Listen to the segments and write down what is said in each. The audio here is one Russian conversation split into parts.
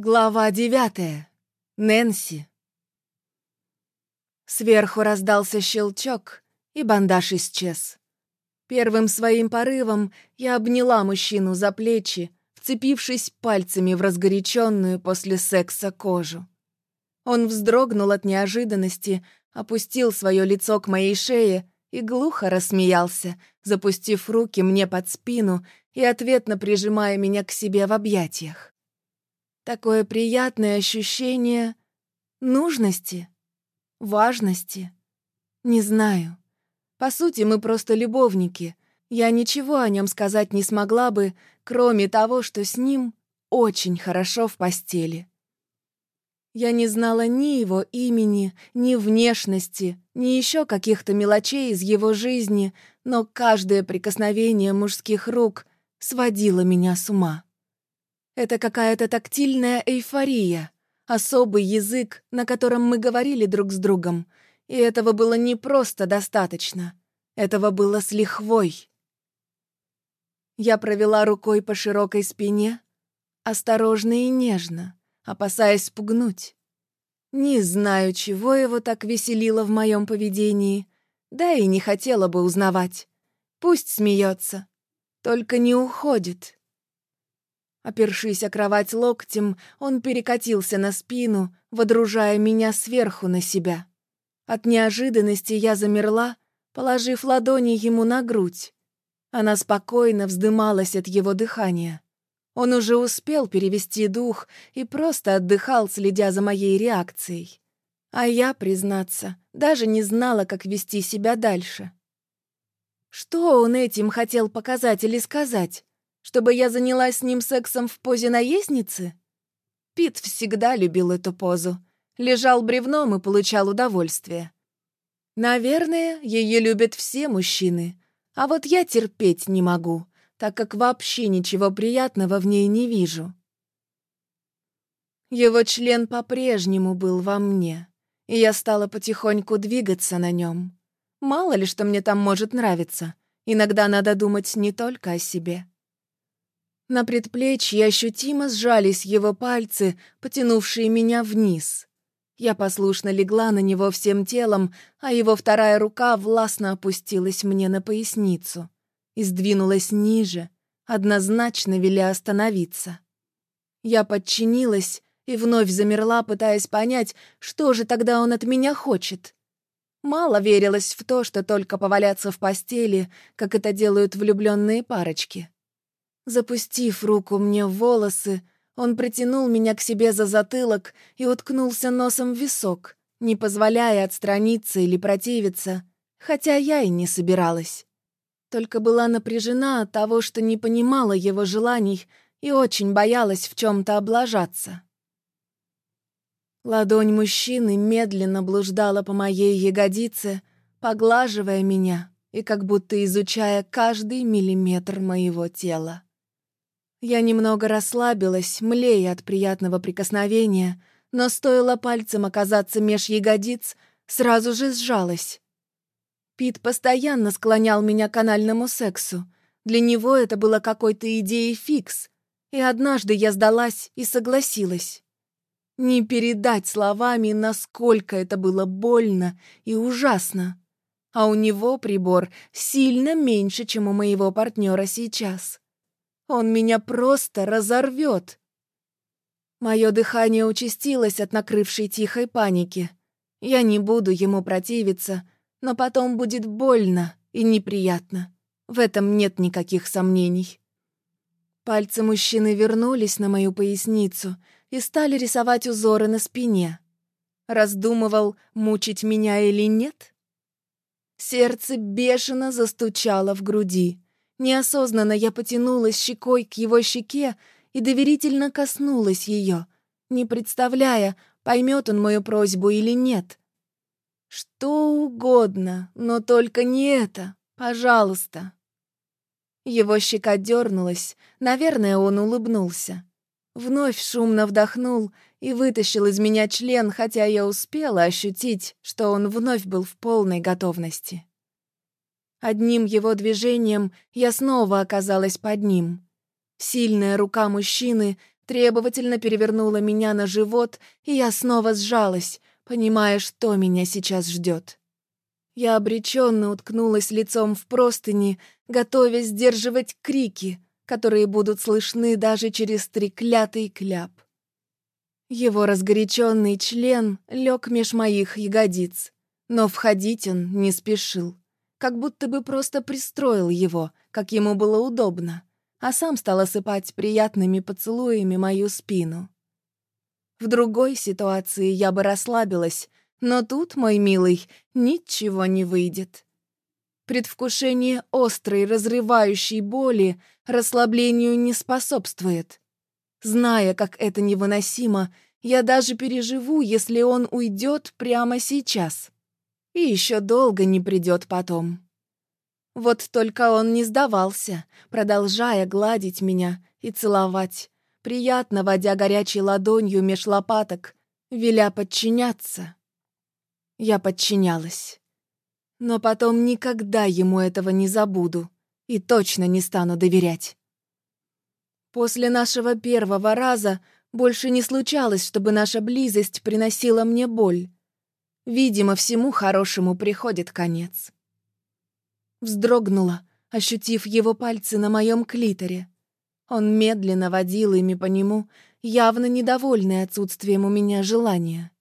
Глава девятая. Нэнси. Сверху раздался щелчок, и бандаж исчез. Первым своим порывом я обняла мужчину за плечи, вцепившись пальцами в разгоряченную после секса кожу. Он вздрогнул от неожиданности, опустил свое лицо к моей шее и глухо рассмеялся, запустив руки мне под спину и ответно прижимая меня к себе в объятиях. Такое приятное ощущение нужности, важности. Не знаю. По сути, мы просто любовники. Я ничего о нем сказать не смогла бы, кроме того, что с ним очень хорошо в постели. Я не знала ни его имени, ни внешности, ни еще каких-то мелочей из его жизни, но каждое прикосновение мужских рук сводило меня с ума. Это какая-то тактильная эйфория, особый язык, на котором мы говорили друг с другом. И этого было не просто достаточно. Этого было с лихвой. Я провела рукой по широкой спине, осторожно и нежно, опасаясь спугнуть. Не знаю, чего его так веселило в моем поведении, да и не хотела бы узнавать. Пусть смеется, только не уходит. Опершись о кровать локтем, он перекатился на спину, водружая меня сверху на себя. От неожиданности я замерла, положив ладони ему на грудь. Она спокойно вздымалась от его дыхания. Он уже успел перевести дух и просто отдыхал, следя за моей реакцией. А я, признаться, даже не знала, как вести себя дальше. Что он этим хотел показать или сказать? Чтобы я занялась с ним сексом в позе наездницы? Пит всегда любил эту позу. Лежал бревном и получал удовольствие. Наверное, ее любят все мужчины. А вот я терпеть не могу, так как вообще ничего приятного в ней не вижу. Его член по-прежнему был во мне, и я стала потихоньку двигаться на нем. Мало ли, что мне там может нравиться. Иногда надо думать не только о себе. На предплечье ощутимо сжались его пальцы, потянувшие меня вниз. Я послушно легла на него всем телом, а его вторая рука властно опустилась мне на поясницу и сдвинулась ниже, однозначно веля остановиться. Я подчинилась и вновь замерла, пытаясь понять, что же тогда он от меня хочет. Мало верилось в то, что только поваляться в постели, как это делают влюбленные парочки. Запустив руку мне в волосы, он притянул меня к себе за затылок и уткнулся носом в висок, не позволяя отстраниться или противиться, хотя я и не собиралась. Только была напряжена от того, что не понимала его желаний и очень боялась в чем-то облажаться. Ладонь мужчины медленно блуждала по моей ягодице, поглаживая меня и как будто изучая каждый миллиметр моего тела. Я немного расслабилась, млея от приятного прикосновения, но стоило пальцем оказаться меж ягодиц, сразу же сжалась. Пит постоянно склонял меня к анальному сексу. Для него это было какой-то идеей фикс. И однажды я сдалась и согласилась. Не передать словами, насколько это было больно и ужасно. А у него прибор сильно меньше, чем у моего партнера сейчас. Он меня просто разорвет. Мое дыхание участилось от накрывшей тихой паники. Я не буду ему противиться, но потом будет больно и неприятно. В этом нет никаких сомнений. Пальцы мужчины вернулись на мою поясницу и стали рисовать узоры на спине. Раздумывал, мучить меня или нет? Сердце бешено застучало в груди. Неосознанно я потянулась щекой к его щеке и доверительно коснулась ее, не представляя, поймет он мою просьбу или нет. Что угодно, но только не это, пожалуйста. Его щека дернулась, наверное, он улыбнулся. Вновь шумно вдохнул и вытащил из меня член, хотя я успела ощутить, что он вновь был в полной готовности. Одним его движением я снова оказалась под ним. Сильная рука мужчины требовательно перевернула меня на живот, и я снова сжалась, понимая, что меня сейчас ждет. Я обреченно уткнулась лицом в простыни, готовясь сдерживать крики, которые будут слышны даже через треклятый кляп. Его разгоряченный член лег меж моих ягодиц, но входить он не спешил, как будто бы просто пристроил его, как ему было удобно, а сам стал осыпать приятными поцелуями мою спину. В другой ситуации я бы расслабилась, но тут, мой милый, ничего не выйдет. Предвкушение острой, разрывающей боли расслаблению не способствует. Зная, как это невыносимо, я даже переживу, если он уйдет прямо сейчас. И еще долго не придет потом. Вот только он не сдавался, продолжая гладить меня и целовать, приятно водя горячей ладонью меж лопаток, веля подчиняться. Я подчинялась. Но потом никогда ему этого не забуду и точно не стану доверять. После нашего первого раза больше не случалось, чтобы наша близость приносила мне боль. Видимо, всему хорошему приходит конец. Вздрогнула, ощутив его пальцы на моем клиторе. Он медленно водил ими по нему, явно недовольный отсутствием у меня желания.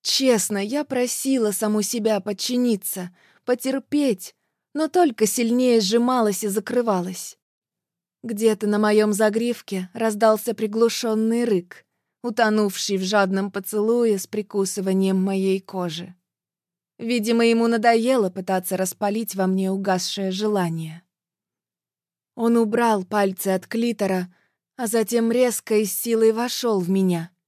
Честно, я просила саму себя подчиниться, потерпеть, но только сильнее сжималась и закрывалась. Где-то на моем загривке раздался приглушенный рык, утонувший в жадном поцелуе с прикусыванием моей кожи. Видимо, ему надоело пытаться распалить во мне угасшее желание. Он убрал пальцы от клитора, а затем резко и с силой вошел в меня —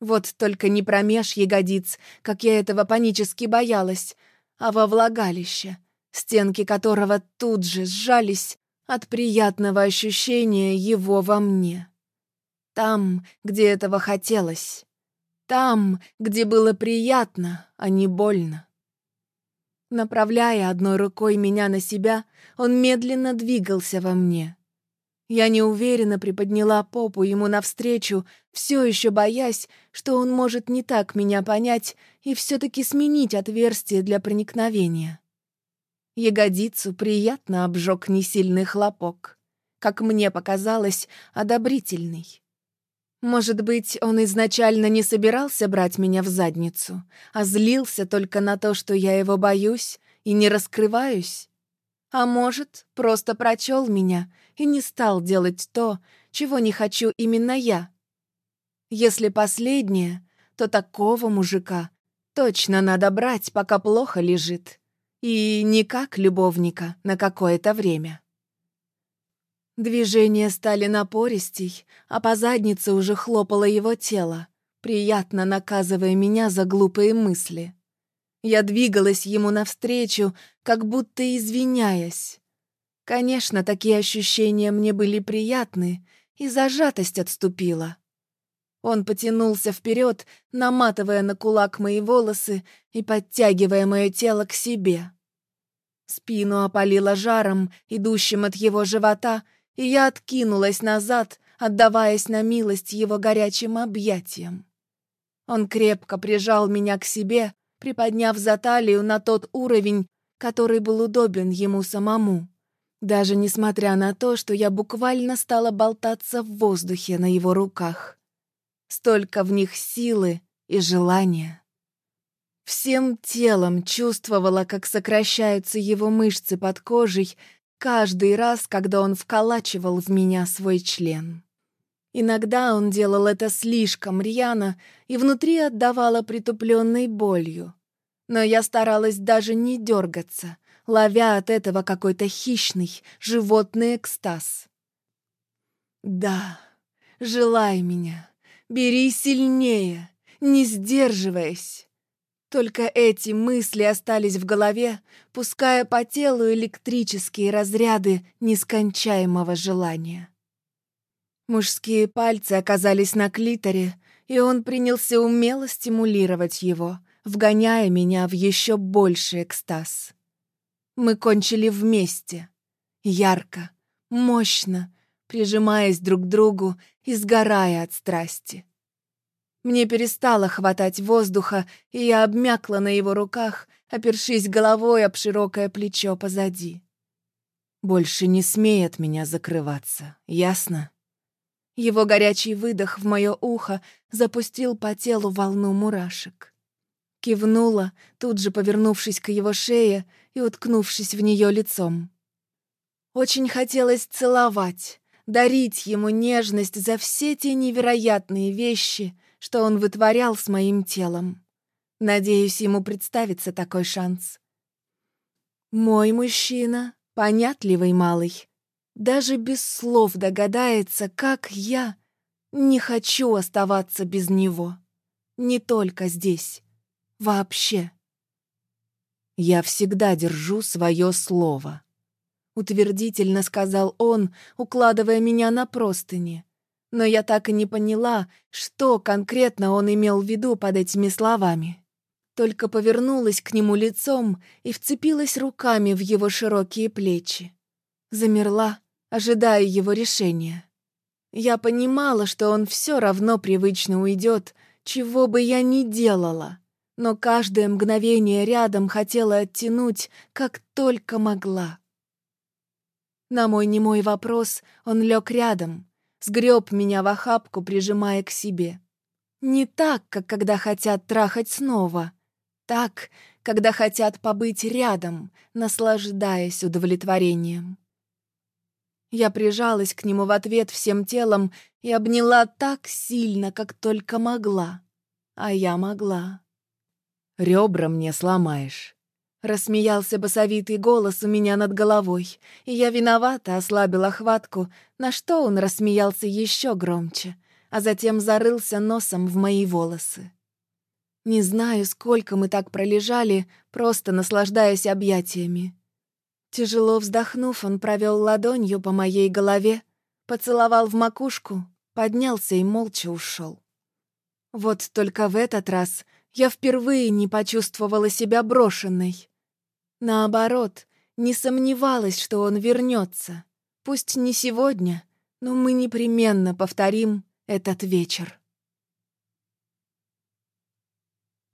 вот только не промеж ягодиц, как я этого панически боялась, а во влагалище, стенки которого тут же сжались от приятного ощущения его во мне. Там, где этого хотелось. Там, где было приятно, а не больно. Направляя одной рукой меня на себя, он медленно двигался во мне. Я неуверенно приподняла попу ему навстречу, все еще боясь, что он может не так меня понять и все-таки сменить отверстие для проникновения. Ягодицу приятно обжег несильный хлопок. Как мне показалось, одобрительный. Может быть, он изначально не собирался брать меня в задницу, а злился только на то, что я его боюсь и не раскрываюсь? А может, просто прочел меня и не стал делать то, чего не хочу именно я. Если последнее, то такого мужика точно надо брать, пока плохо лежит. И не как любовника на какое-то время. Движения стали напористей, а по заднице уже хлопало его тело, приятно наказывая меня за глупые мысли. Я двигалась ему навстречу, как будто извиняясь. Конечно, такие ощущения мне были приятны, и зажатость отступила. Он потянулся вперед, наматывая на кулак мои волосы и подтягивая мое тело к себе. Спину опалило жаром, идущим от его живота, и я откинулась назад, отдаваясь на милость его горячим объятиям. Он крепко прижал меня к себе, приподняв за талию на тот уровень, который был удобен ему самому. Даже несмотря на то, что я буквально стала болтаться в воздухе на его руках. Столько в них силы и желания. Всем телом чувствовала, как сокращаются его мышцы под кожей каждый раз, когда он вколачивал в меня свой член. Иногда он делал это слишком рьяно и внутри отдавало притупленной болью. Но я старалась даже не дергаться, ловя от этого какой-то хищный, животный экстаз. «Да, желай меня, бери сильнее, не сдерживаясь». Только эти мысли остались в голове, пуская по телу электрические разряды нескончаемого желания. Мужские пальцы оказались на клиторе, и он принялся умело стимулировать его, вгоняя меня в еще больший экстаз. Мы кончили вместе. Ярко, мощно, прижимаясь друг к другу и сгорая от страсти. Мне перестало хватать воздуха, и я обмякла на его руках, опершись головой об широкое плечо позади. Больше не смеет меня закрываться, ясно? Его горячий выдох в мое ухо запустил по телу волну мурашек. Кивнула, тут же повернувшись к его шее и уткнувшись в нее лицом. Очень хотелось целовать, дарить ему нежность за все те невероятные вещи, что он вытворял с моим телом. Надеюсь, ему представится такой шанс. Мой мужчина, понятливый малый, даже без слов догадается, как я не хочу оставаться без него. Не только здесь. Вообще. Я всегда держу свое слово. Утвердительно сказал он, укладывая меня на простыни. Но я так и не поняла, что конкретно он имел в виду под этими словами. Только повернулась к нему лицом и вцепилась руками в его широкие плечи. Замерла, ожидая его решения. Я понимала, что он все равно привычно уйдет, чего бы я ни делала, но каждое мгновение рядом хотела оттянуть, как только могла. На мой немой вопрос он лег рядом, сгреб меня в охапку, прижимая к себе. Не так, как когда хотят трахать снова. Так, когда хотят побыть рядом, наслаждаясь удовлетворением. Я прижалась к нему в ответ всем телом и обняла так сильно, как только могла. А я могла. «Ребра мне сломаешь», — рассмеялся басовитый голос у меня над головой, и я виновата ослабила хватку, на что он рассмеялся еще громче, а затем зарылся носом в мои волосы. Не знаю, сколько мы так пролежали, просто наслаждаясь объятиями. Тяжело вздохнув, он провел ладонью по моей голове, поцеловал в макушку, поднялся и молча ушел. Вот только в этот раз я впервые не почувствовала себя брошенной. Наоборот, не сомневалась, что он вернется. Пусть не сегодня, но мы непременно повторим этот вечер.